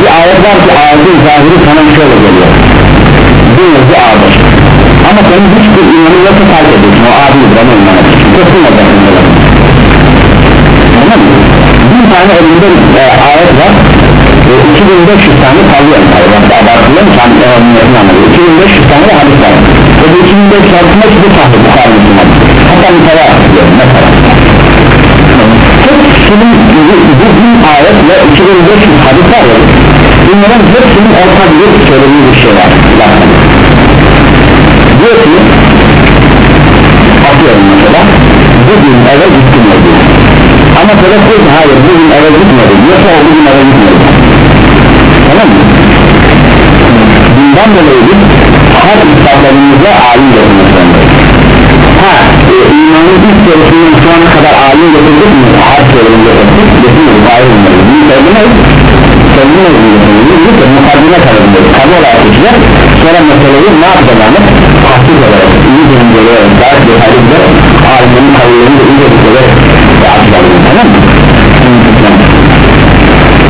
bir ayet var ki ayetin zahiri sana şöyle geliyor bu yazı ağdır ama senin hiçbir imanı yoksa fark ediyorsun o ağdı İbrahim'e iman ediyorsun kesin olacaksın tamam mı? bir tane elinde e, ayet var e, 2500 tane sallıyorum tabi abartıyorum sen e, 2500 tane hadis var 2500 hadisin hepsi bu sahip müslüman hatta diyorum mesela hepsinin bin ayet ve 2500 hadis var ya bunların hepsinin ortak bir söylediği bir şey var. Zaten diyor ki atıyorum mesela bugün eve gittim diyor. Ama sebep diyor ki hayır bugün eve gitmedi diyorsa o bugün eve gitmedi tamam mı? bundan dolayı her ispatlarımızda alim görmek zorundayız. Ha e, imanı biz sorusunun şu ana kadar alim getirdik mi? Her sorunu getirdik getirmedik ayrı bunları bunu söylemeyiz söylemeyiz bunu mukaddime kalabilir kadı olarak geçecek sonra meseleyi ne yapacağız yani tahsil olarak iyi dengeleyerek daha detaylı bir alimlerin kavillerini de iyi dengeleyerek açacağız tamam mı?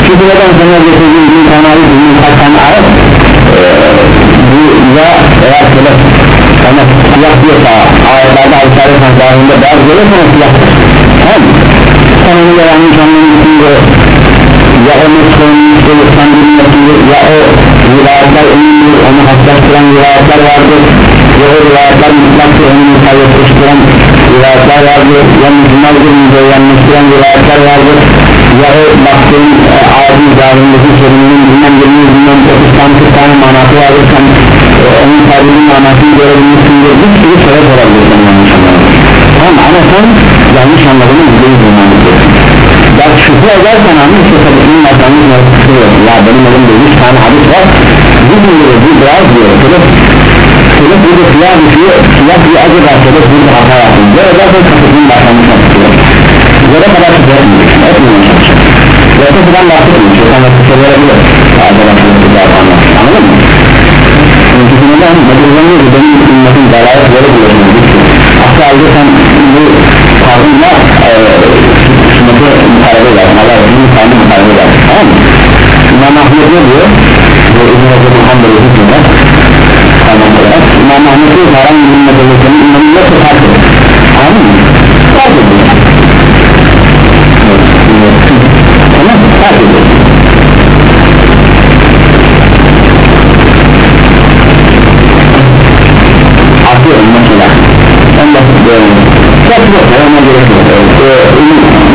çünkü neden sana getirdiğim bir tane ayet bir tane ayet ya eğer şöyle sana siyah diyorsa ayetlerde alçalı sanatlarında beyaz görürsen siyahtır tamam mı? sen onu da yanlış anlamışsındır ya o mesleğini sen bilmiyorsundur ya o rivayetler önemli onu hassastıran rivayetler vardır ya o rivayetler mutlaktır onu mukayyetleştiren rivayetler vardır ya mücmal gününde yanlıştıran rivayetler vardır ya o baktığın e, ağzın üzerindeki sorunun bilmem 20 bilmem 30 tane 40 tane manası vardır sen e, onun tabiinin manasını görebilmişsindir bir sürü sebep olabilir senin yanlış anlamadın tamam ama sen yanlış anladığını yüzdeyi bulmalıdır ya şüphe edersen anı işte tabi senin yanlış anladığını ya benim elimde 100 tane hadis var. Bu diyor bu biraz diyor. Sebep sebep burada siyah düşüyor siyah diye acaba sebep burada hata yapıyor. Böyle zaten kapısının başlamış yapıyor Zara kadar şüphe etmiyorsun etmiyorsun Yoksa buradan bahsetmiyor şeytan ve şüphe verebilir dalayet böyle buluyorsunuz Asla alırsan bu kavramla sünneti mukarebe edersin Allah için kendi mukarebe edersin tamam mı? İmam Ahmet ne diyor? Bu İbn-i Hazret'in hamdolu hükmünde Tamam. Olarak İmam Ahmet diyor haram ümmet olursanın imamı yoksa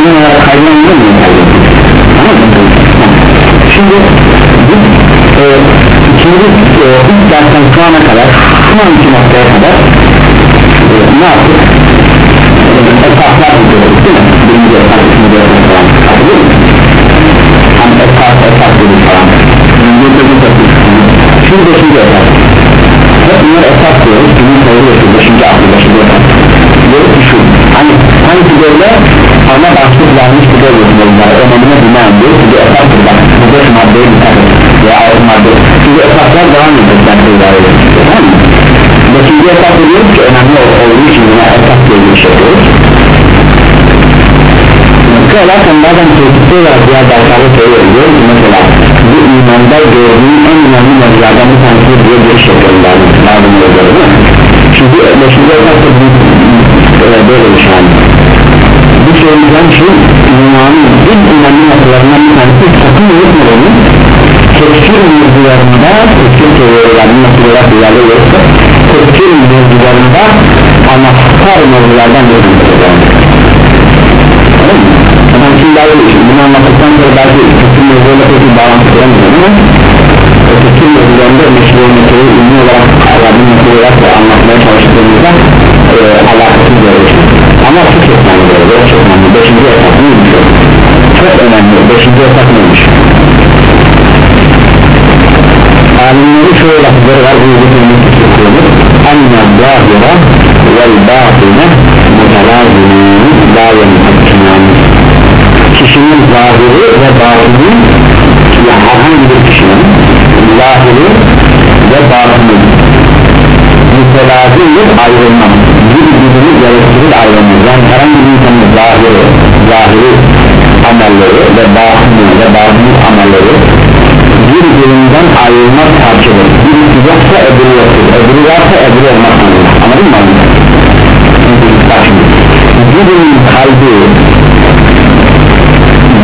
Ünlü olarak mı Tamam mı? Şimdi biz e, ikinci e, ilk dersten şu ana kadar şu anki noktaya kadar e, ne yaptık? Esaslar biliyoruz değil mi? Birinci esas, ikinci esas falan Hatırlıyor musun? Hani esas, esas dedik falan Birinci esas, Şimdi beşinci esas Hep bunlar esas diyoruz sayılıyor ki beşinci aklı beşinci esas Sanki böyle? Ama başlık vermiş bir de yorumlar önemine binaen diyor ki esattır bak. Bu beş maddeye dikkat et veya altı madde. Çünkü esaslar devam edecek yani idare edecek tamam mı? beşinci esas diyoruz ki önemli olduğu için buna esas diye bir şey diyoruz Mesela sen bazen tehditli olarak diğer derslarda söylüyorum diyorum ki mesela bu imanda gördüğün en önemli mevzulardan bir tanesi diye bir şey gönderdim. Lazım oluyor değil mi? Çünkü beşinci esas söyleyeceğim şey imanın en önemli noktalarından bir tanesi sakın unutmayalım tefsir mevzularında tefsir teorilerinin noktalar bir yerde yoksa tefsir mevzularında anahtar mevzulardan bir tanesi Ama şimdi daha bunu anlattıktan sonra belki tefsir mevzularına pek bir bağlantı kuramıyorum ama o tefsir mevzularında meşhur meseleyi ünlü olarak Arabın meseleyi anlatmaya çalıştığımızda e, alakasız görüyoruz ama şu çok önemli böyle çok önemli. Beşinci esas neymiş çok önemli. Beşinci esas neymiş? Alimleri şöyle lafızları var. Yüzden tutuyoruz enne zahira vel batine mutelazinin la kişinin zahiri ve batini yani herhangi bir kişinin zahiri ve batini mütelazimdir ayrılma bir birbirini gerektirir ayrılma yani herhangi bir insanın zahiri zahiri amelleri ve batini ve batini amelleri birbirinden ayrılmaz parçadır. Birisi yoksa öbürü yoktur. Öbürü varsa öbürü olmaz. Anladın mı? şimdi birinin kalbi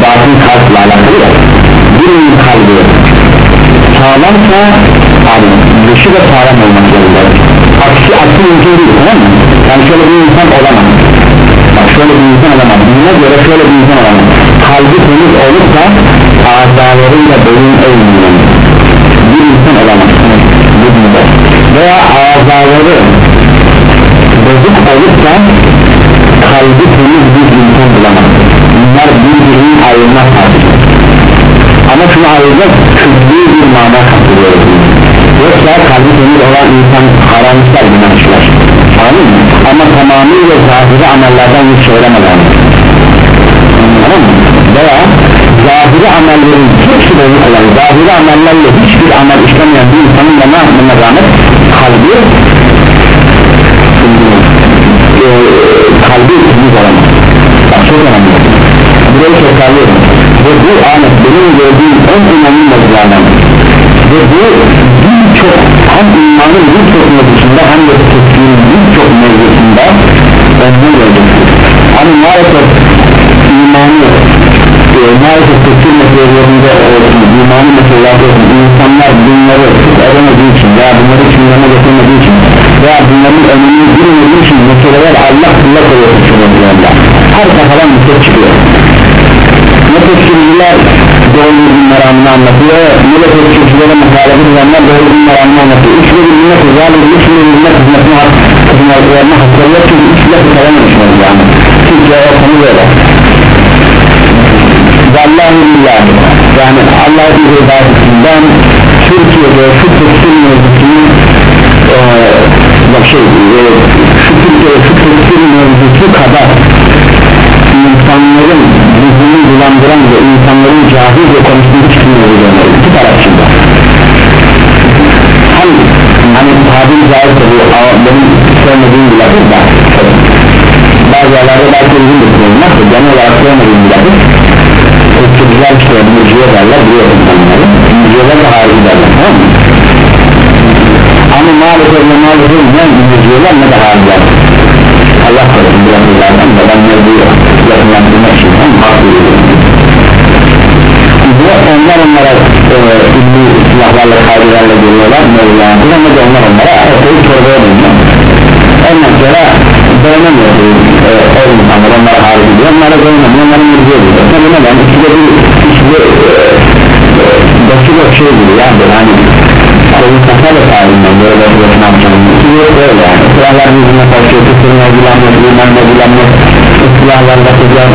batın kalple alakalı ya birinin kalbi sağlamsa abi dışı da sağlam olmak zorundadır aksi aksi mümkün değil tamam mı? Yani şöyle bir insan olamaz bak şöyle bir insan olamaz buna göre şöyle bir insan olamaz kalbi temiz olursa azalarıyla boyun bir insan olamaz bu dünyada veya azaları bozuk olursa kalbi temiz bir insan bulamaz bunlar birbirinin ayrılmaz tartışır ama şunu ayrıca külli bir mana katılıyoruz yoksa kalbi temiz olan insan haramlıklar günahçılar anladın mı? ama tamamıyla zahiri amellerden yüz söylemeden. Tamam veya zahiri amellerin hepsi bozuk olan zahiri amellerle hiçbir amel işlemeyen bir insanın da ne yapmına rağmen kalbi e, kalbi temiz olamaz bak çok önemli. Burayı tekrarlıyorum ve bu anet benim gördüğüm en önemli mevzulardan. Ve bu birçok hem imanın birçok mevzusunda hem de tepkiyin birçok mevzusunda önemli görecektir ama maalesef imanı e, maalesef tepki meselelerinde olsun imanı meselelerde olsun insanlar bunları edemediği için veya bunları yanına getirmediği için veya bunların önemini bilmediği için meseleler Allah kula koyuyor her kafadan bir ses çıkıyor. Ne tepkiciler doğru günler anını anlatıyor. De tepkicilere muhalefet edenler doğru günler anını anlatıyor üçlü bir minnet uzal edilmiş üçlü bir minnet hizmetine hizmetlerine hatırlıyor çünkü üçlü bir kalamamışlar yani. Türkiye ortamı böyle. Vallahi billahi. Yani Allah'a bir ibadetin ben Türkiye'de şu tepkil mevzusunu bak şey e, şu Türkiye'de şu tepkil mevzusu kadar da genel olarak güzel bir şey mürciye derler biliyorum insanları mürciyeler de harici derler tamam mı? ama maalesef ve maalesef ne mürciyeler ne de harici Allah korusun biraz ilerden de ben mevzuyu yakınlandırmak için hem haklı onlar onlara e, ünlü silahlarla kaydılarla geliyorlar mevzularına ama da onlar onlara ortayı çorbaya dönüyor ondan sonra dayanamıyor e, o insanlar onlara harici diyor onlara dayanamıyor onlara mevzuya diyor tabi neden ikide bir ikide başı da şey gibi. Ya böyle hani Kolun kasa da sahibinden böyle böyle ne yapacağım yok böyle yani. Silahlar yüzüne kaçıyor tıkırın ödülenmez bilmem ne ödülenmez silahlar da kızlar.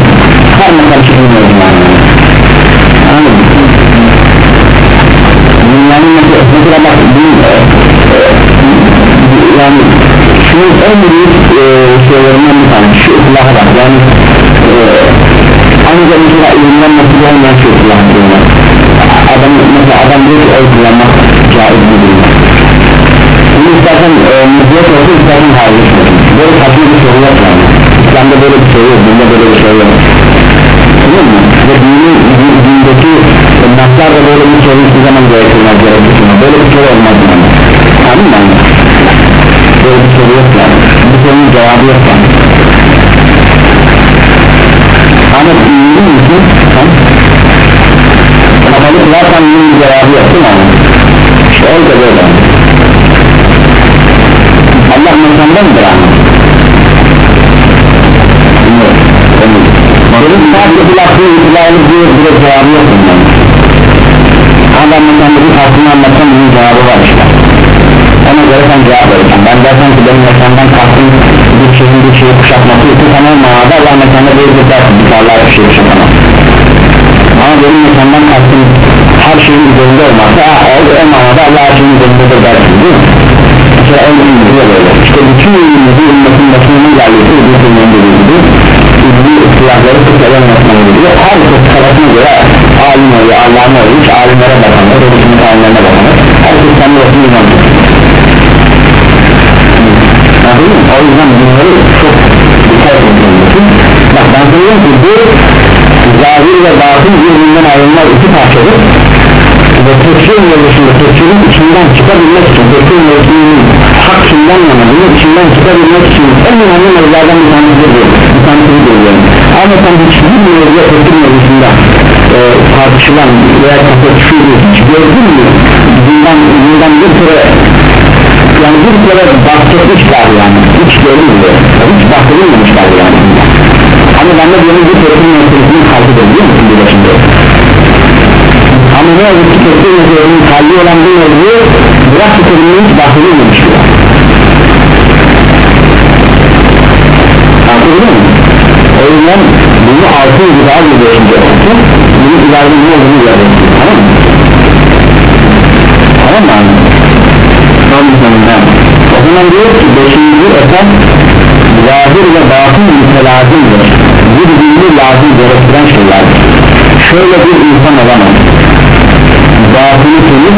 Her ne karışık bilmiyorum yani. Anladın dünyanın mesela bak bir yani şunun en büyük e, şeylerinden bir tane şu silahı bak yani e, ancak mesela ilimden nasıl olmayan şu silahı diyorlar. Adam mesela adam diyor ki oy kullanmak caiz değil. Bunu istersen e, müddet olsa istersen hayır böyle saçma bir soru yok yani. İslam'da böyle bir soru yok dinde böyle bir soru yok. Anladın mı? Ve dinin, dindeki naslar da böyle bir soru hiçbir zaman gerektirmez gerektirmez. Böyle bir soru olmaz yani. Anladın mı? Böyle bir soru yok yani bu sorunun cevabı yok yani Ama iyiliğin için kapalı kılarsan bunun bir cevabı yok değil mi ama? İşte da böyle. Allah mekandan mıdır ama? Benim sadece bir lafı itibarlı diye bir cevabı yok bundan adam mekanda bir farkını anlatsam bunun cevabı var işte ona göre sen cevap verirsen ben dersen ki benim mekandan kalktım bir şeyin bir şeyi kuşatması ise tamam manada Allah mekanda bir dersin bir Allah'a bir şey kuşatamaz ama benim mekandan kalktım her şeyin üzerinde olmazsa o, o manada Allah her şeyin üzerinde de dersin değil mi? mesela en iyi diyor böyle. İşte bütün ürünümüzü ümmetin başına geldiği bir dediği gibi ürünü silahları kısadan yapmaya gidiyor. Her şey kafasına göre alim oluyor Allah'ın oluyor hiç alimlere bakanlar öğretim alimlerine bakanlar herkes kendi başına inanıyor o yüzden bunları çok dikkat edin bak ben söylüyorum ki bu zahir ve batın birbirinden ayrılmaz iki parçadır. Ve tefsir mevzusunda tefsirin içinden çıkabilmek için tefsir mevzusunun hak kimden yana bunun içinden çıkabilmek için en önemli mevzulardan bir tanesi diyor bir tanesini diyorum. Ama sen hiçbir mevzuya tefsir mevzusunda e, tartışılan veya tartışılır hiç gördün mü? Bundan, bundan bir kere yani bir kere bahsetmişler yani. Hiç görünmüyor. Hiç bahsedilmemişler yani. Ama ben de diyorum bu tefsir meselesini kaldı biliyor musun bir şimdi ama ne yazık ki tefsir meselesinin kalbi olan bir mevzu bırak bu terimini hiç bahsedilmemiş anladın mı? o yüzden bunu altı yıl daha bir düşünce olsun bunu ileride ne olduğunu göreceksin tamam mı? tamam mı? Bir sonunda o zaman diyor ki beşinci esas zahir ve batın mütelazimdir birbirini lazım gerektiren şeylerdir şöyle bir insan olamaz. Batını temiz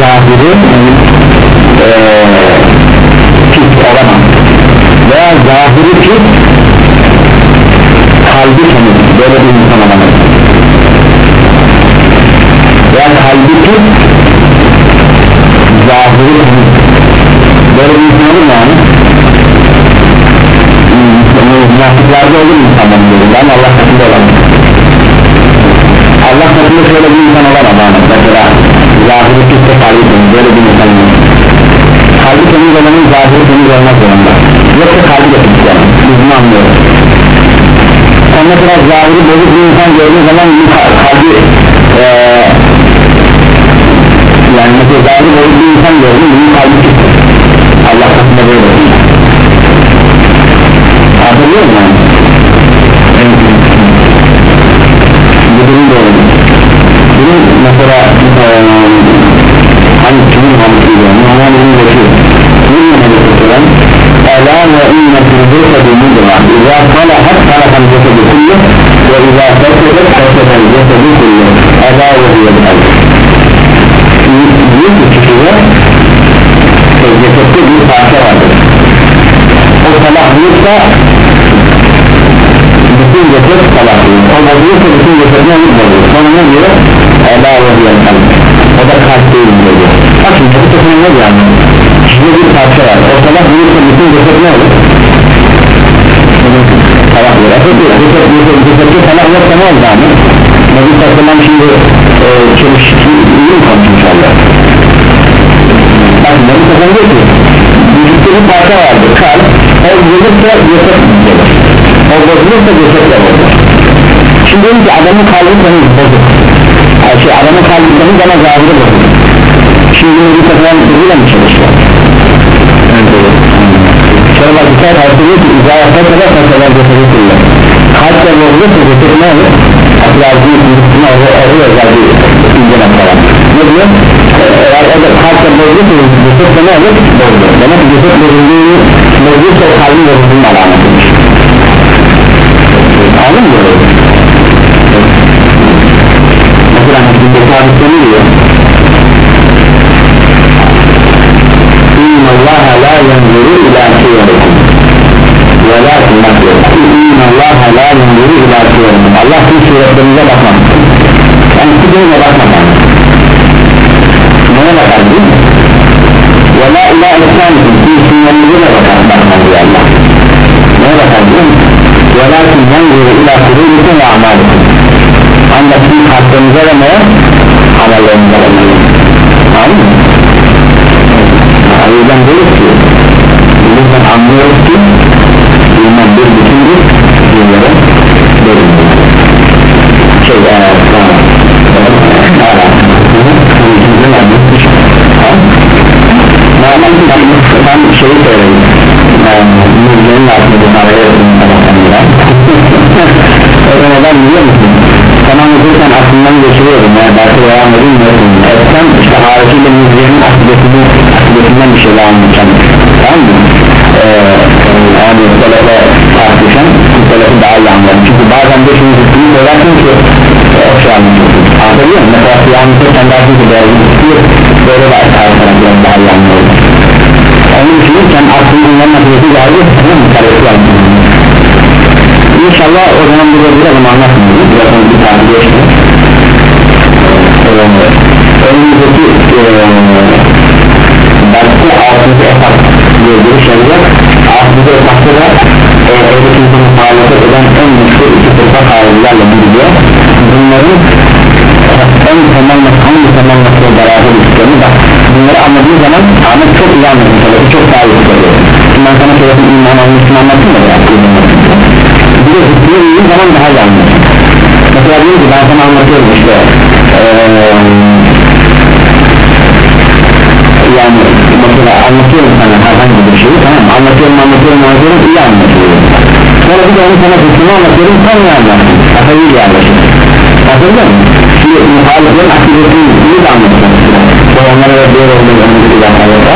zahiri ee, pis olamaz. Veya zahiri pis kalbi temiz. Böyle bir insan olamaz. Veya kalbi pis böyle bir insan olur mu yani? münafıklarda olur insanların gözünde ama Allah katında olamaz Allah katında şöyle bir insan olamaz yani. Mesela zahiri piste kalbi temiz böyle bir insan yok. Kalbi temiz olanın zahiri temiz olmak zorunda. Yoksa kalbi de pis yani biz bunu anlıyoruz sen mesela zahiri bozuk bir insan gördüğün zaman kalbi ee, yani mesela zahiri bozuk bir insan gördün bunun kalbi pis Allah katında böyle Hatırlıyor musun? Yani? Bu durum doğru. Bunun mesela hani kimin hamsiyle, Muhammed'in başı Bunun mesela Ela ve inne fizika bimudra İzâ salahat salahan cesedu kullu Ve izâ fesedet fesedet cesedu kullu Ela ve hiyel Büyük bir kişide Cesette bir parça vardır. O salahlıysa bütün ceset salahlıyım o bozulursa bütün cesetine bir bozulur sonra ne diyor Ela hiyel o da kalp değil dedi bak şimdi sefer ne diyor? Yani Sizde bir parça var. O salah büyürse bütün ceset ne olur salah olur evet diyor ceset büyürse cesette salah yoksa ne olur Nebi Sallam şimdi e, mi konuşmuş Allah bak Nebi Sallam diyor ki vücutta bir parça vardır kalp o bozulursa ceset gelir o bozulursa ceset gelir şimdi diyor ki adamın kalbi temiz bozuk. Şey adamın kalbi temiz ama zahiri bozuk. Şimdi Nebi Sallam sözüyle mi çalışıyor? Sonra bak dikkat artırıyor ki izahata kadar kasalar cesedi kılıyor kalple bozulursa ceset verdiği üstüne oraya verdiği ilgine falan ne diyor? eğer o da kalpte bozuldu ceset ne olur? bozuldu demek ki ceset bozulduğunu bozulduysa kalbin bozulduğunun alametidir anladın mı? mesela hani Hüsnü'ndeki hadiste ne diyor? Allah la yanzuru ila siyarikum ve la kummat yok Allah la yanzuru geri ibadet ediyorum Allah tüm suretlerinize bakmaz yani siz öyle bakmaz neye bakar değil mi? ve la ilahe etmemizin tüm sünnetinize de bakar bakmaz diyor Allah neye bakar değil mi? ve la sizden geri ilahe bütün ve amalikum ancak sizin kalplerinize ve neye? amellerinize bakmaz tamam mı? o yüzden diyoruz ki bizden anlıyoruz ki iman bir bütündür diyorlar şey eee Tamam Normal ben şeyi söyledim Müjdenin altında araya O zaman biliyor musun tamam okurken aklımdan geçiriyorum yani belki devam sen işte hariciyle akıbetini akıbetinden bir şeyler anlatacağım tamam mı ee, yani selefe tartışan selefi daha iyi anlarım çünkü bazen de şunu zıttını söylersin ki o şey anlatıyorsun anlatabiliyor musun? Mesela sen dersin ki değerli tutuyor böyle tartışarak biraz daha iyi anlıyorum. Onun için sen aklın bunların akıbeti geldi tamam mı? Karesi anlatıyorsun İnşallah o zaman bir de biraz anlatmıyoruz biraz onu bir tane geçti anladığın zaman Ahmet çok iyi anladın çok daha iyi oluyor şimdi ben sana söyledim iman olmuşsun anlattım da bir de zıttını bildiğin zaman daha iyi anlıyorsun mesela diyor ki ben sana anlatıyorum işte ee, yani mesela anlatıyorum sana herhangi bir şeyi tamam anlatıyorum anlatıyorum anlatıyorum iyi anlatıyorum sonra bir de onu sana zıttını anlatıyorum sen ne anlarsın kafayı iyi anlaşır hatırlıyor musun? şimdi muhaliflerin akıbetini iyi de anlatacağım ve onlara da diğer olduğu önümüzü ilanlarında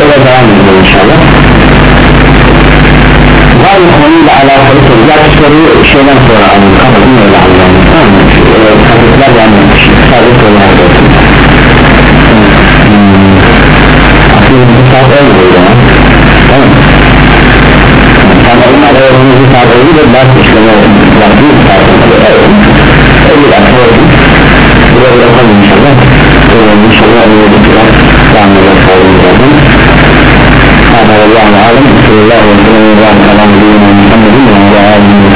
öyle devam ediyor inşallah. Bazı konuyla alakalı sorular soruyu şeyden sonra anladım. Kafasını öyle anladım. Tamam mı? kafaslar e, yanlış. Sadece sorular olsun. Hmm. Aslında bir saat olmuyor o zaman tamam mı? tam onlar öğrenci saat oldu da ders işlemi var bir saat oldu. Öyle bir saat oldu. Buraya yapalım inşallah bu sorular öğrendikler anlamak zorundayım Hâdâ Allah'ın alem Sallallahu aleyhi ve sellem Allah'ın alem Allah'ın alem Allah'ın alem